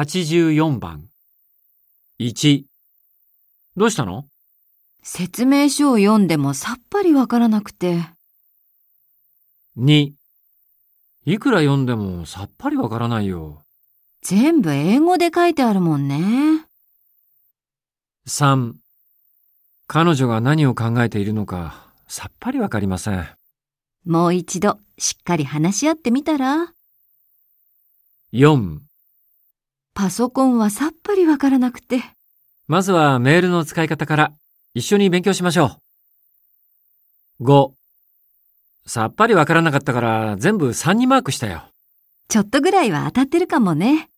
84番。1。どうしたの？説明書を読んでもさっぱりわからなくて。?2。いくら読んでもさっぱりわからないよ。全部英語で書いてあるもんね。3。彼女が何を考えているのかさっぱりわかりません。もう一度しっかり話し合ってみたら？4。パソコンはさっぱりわからなくて。まずはメールの使い方から一緒に勉強しましょう。5。さっぱりわからなかったから全部3にマークしたよ。ちょっとぐらいは当たってるかもね。